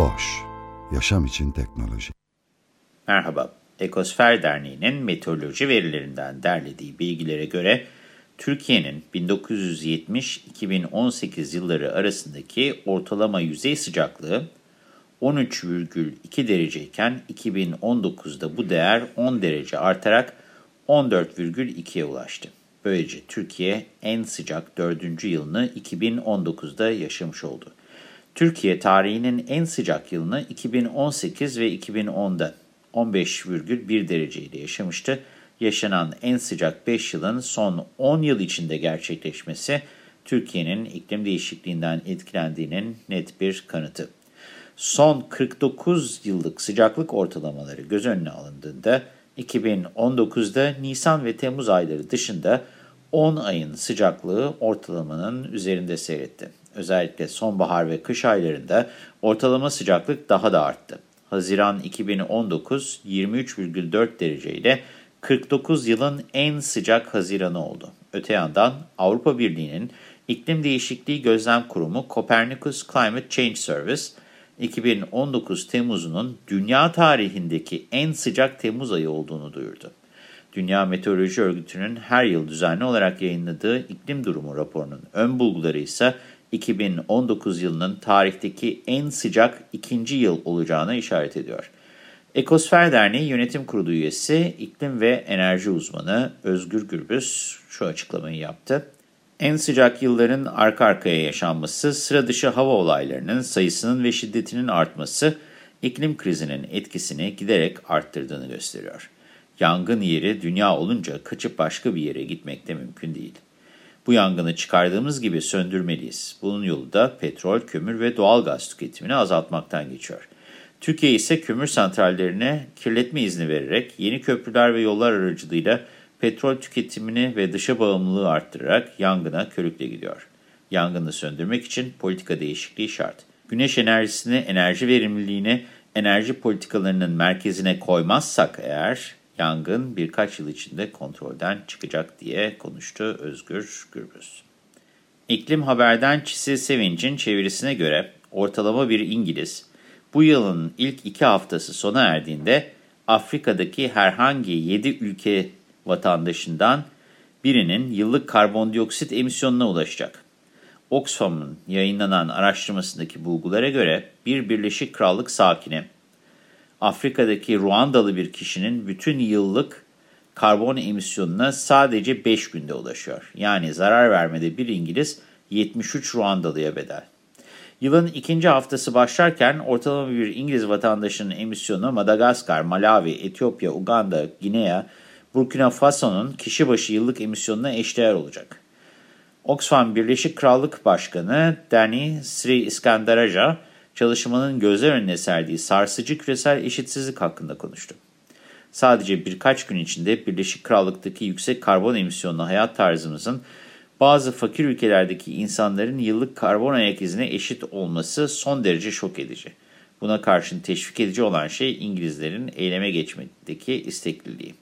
Boş, yaşam için teknoloji. Merhaba, Ekosfer Derneği'nin meteoroloji verilerinden derlediği bilgilere göre Türkiye'nin 1970-2018 yılları arasındaki ortalama yüzey sıcaklığı 13,2 dereceyken 2019'da bu değer 10 derece artarak 14,2'ye ulaştı. Böylece Türkiye en sıcak 4. yılını 2019'da yaşamış oldu. Türkiye tarihinin en sıcak yılını 2018 ve 2010'da 15,1 dereceyle yaşamıştı. Yaşanan en sıcak 5 yılın son 10 yıl içinde gerçekleşmesi Türkiye'nin iklim değişikliğinden etkilendiğinin net bir kanıtı. Son 49 yıllık sıcaklık ortalamaları göz önüne alındığında 2019'da Nisan ve Temmuz ayları dışında 10 ayın sıcaklığı ortalamanın üzerinde seyretti. Özellikle sonbahar ve kış aylarında ortalama sıcaklık daha da arttı. Haziran 2019 23,4 derece ile 49 yılın en sıcak Haziranı oldu. Öte yandan Avrupa Birliği'nin İklim Değişikliği Gözlem Kurumu Copernicus Climate Change Service, 2019 Temmuz'unun dünya tarihindeki en sıcak Temmuz ayı olduğunu duyurdu. Dünya Meteoroloji Örgütü'nün her yıl düzenli olarak yayınladığı iklim durumu raporunun ön bulguları ise 2019 yılının tarihteki en sıcak ikinci yıl olacağına işaret ediyor. Ekosfer Derneği Yönetim Kurulu üyesi, iklim ve enerji uzmanı Özgür Gürbüz şu açıklamayı yaptı. En sıcak yılların arka arkaya yaşanması, sıra dışı hava olaylarının sayısının ve şiddetinin artması, iklim krizinin etkisini giderek arttırdığını gösteriyor. Yangın yeri dünya olunca kaçıp başka bir yere gitmek de mümkün değil. Bu yangını çıkardığımız gibi söndürmeliyiz. Bunun yolu da petrol, kömür ve doğal gaz tüketimini azaltmaktan geçiyor. Türkiye ise kömür santrallerine kirletme izni vererek yeni köprüler ve yollar aracılığıyla petrol tüketimini ve dışa bağımlılığı arttırarak yangına körükle gidiyor. Yangını söndürmek için politika değişikliği şart. Güneş enerjisini, enerji verimliliğini, enerji politikalarının merkezine koymazsak eğer yangın birkaç yıl içinde kontrolden çıkacak diye konuştu Özgür Gürbüz. İklim Haber'den Çisil Sevinç'in çevirisine göre ortalama bir İngiliz, bu yılın ilk iki haftası sona erdiğinde Afrika'daki herhangi 7 ülke vatandaşından birinin yıllık karbondioksit emisyonuna ulaşacak. Oxfam'ın yayınlanan araştırmasındaki bulgulara göre bir Birleşik Krallık sakini, Afrika'daki Ruandalı bir kişinin bütün yıllık karbon emisyonuna sadece 5 günde ulaşıyor. Yani zarar vermede bir İngiliz 73 Ruandalı'ya bedel. Yılın ikinci haftası başlarken ortalama bir İngiliz vatandaşının emisyonu Madagaskar, Malawi, Etiyopya, Uganda, Güney, Burkina Faso'nun kişi başı yıllık emisyonuna eşdeğer olacak. Oxfam Birleşik Krallık Başkanı Danny Sri Iskandaraja, çalışmanın gözler önüne serdiği sarsıcı küresel eşitsizlik hakkında konuştu. Sadece birkaç gün içinde Birleşik Krallık'taki yüksek karbon emisyonlu hayat tarzımızın bazı fakir ülkelerdeki insanların yıllık karbon ayak izine eşit olması son derece şok edici. Buna karşın teşvik edici olan şey İngilizlerin eyleme geçmedeki istekliliği.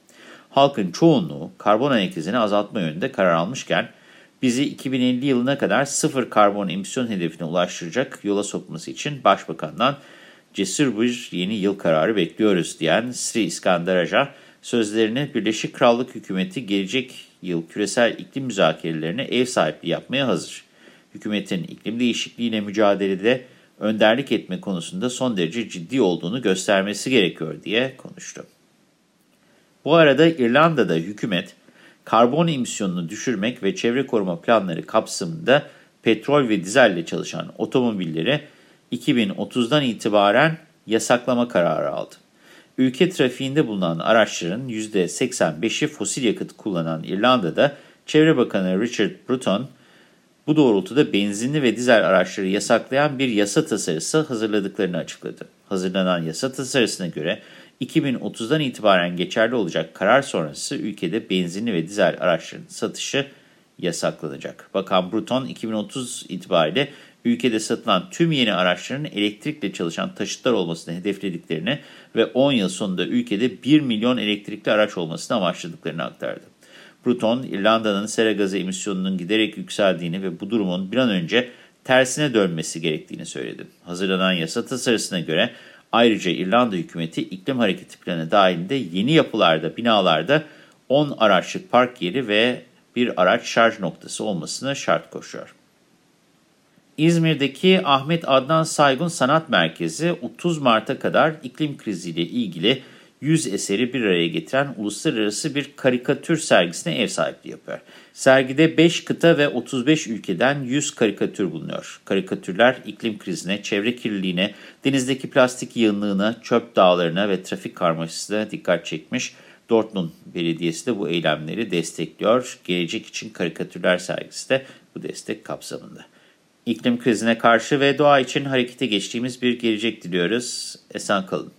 Halkın çoğunluğu karbon ayak izini azaltma yönünde karar almışken bizi 2050 yılına kadar sıfır karbon emisyon hedefine ulaştıracak yola sokması için Başbakan'dan cesur bir yeni yıl kararı bekliyoruz diyen Sri İskandaraja sözlerini Birleşik Krallık hükümeti gelecek yıl küresel iklim müzakerelerine ev sahipliği yapmaya hazır. Hükümetin iklim değişikliğiyle mücadelede önderlik etme konusunda son derece ciddi olduğunu göstermesi gerekiyor diye konuştu. Bu arada İrlanda'da hükümet karbon emisyonunu düşürmek ve çevre koruma planları kapsamında petrol ve dizelle çalışan otomobilleri 2030'dan itibaren yasaklama kararı aldı. Ülke trafiğinde bulunan araçların %85'i fosil yakıt kullanan İrlanda'da Çevre Bakanı Richard Bruton, Bu doğrultuda benzinli ve dizel araçları yasaklayan bir yasa tasarısı hazırladıklarını açıkladı. Hazırlanan yasa tasarısına göre 2030'dan itibaren geçerli olacak karar sonrası ülkede benzinli ve dizel araçların satışı yasaklanacak. Bakan Bruton 2030 itibariyle ülkede satılan tüm yeni araçların elektrikle çalışan taşıtlar olmasını hedeflediklerini ve 10 yıl sonunda ülkede 1 milyon elektrikli araç olmasını amaçladıklarını aktardı. Bruton, İrlanda'nın sera gazı emisyonunun giderek yükseldiğini ve bu durumun bir an önce tersine dönmesi gerektiğini söyledi. Hazırlanan yasa tasarısına göre ayrıca İrlanda hükümeti iklim hareketi planı dahilinde yeni yapılarda, binalarda 10 araçlık park yeri ve bir araç şarj noktası olmasını şart koşuyor. İzmir'deki Ahmet Adnan Saygun Sanat Merkezi 30 Mart'a kadar iklim kriziyle ilgili 100 eseri bir araya getiren uluslararası bir karikatür sergisine ev sahipliği yapıyor. Sergide 5 kıta ve 35 ülkeden 100 karikatür bulunuyor. Karikatürler iklim krizine, çevre kirliliğine, denizdeki plastik yığınlığına, çöp dağlarına ve trafik karmaşasına dikkat çekmiş. Dortmund Belediyesi de bu eylemleri destekliyor. Gelecek için karikatürler sergisi de bu destek kapsamında. İklim krizine karşı ve doğa için harekete geçtiğimiz bir gelecek diliyoruz. Esen kalın.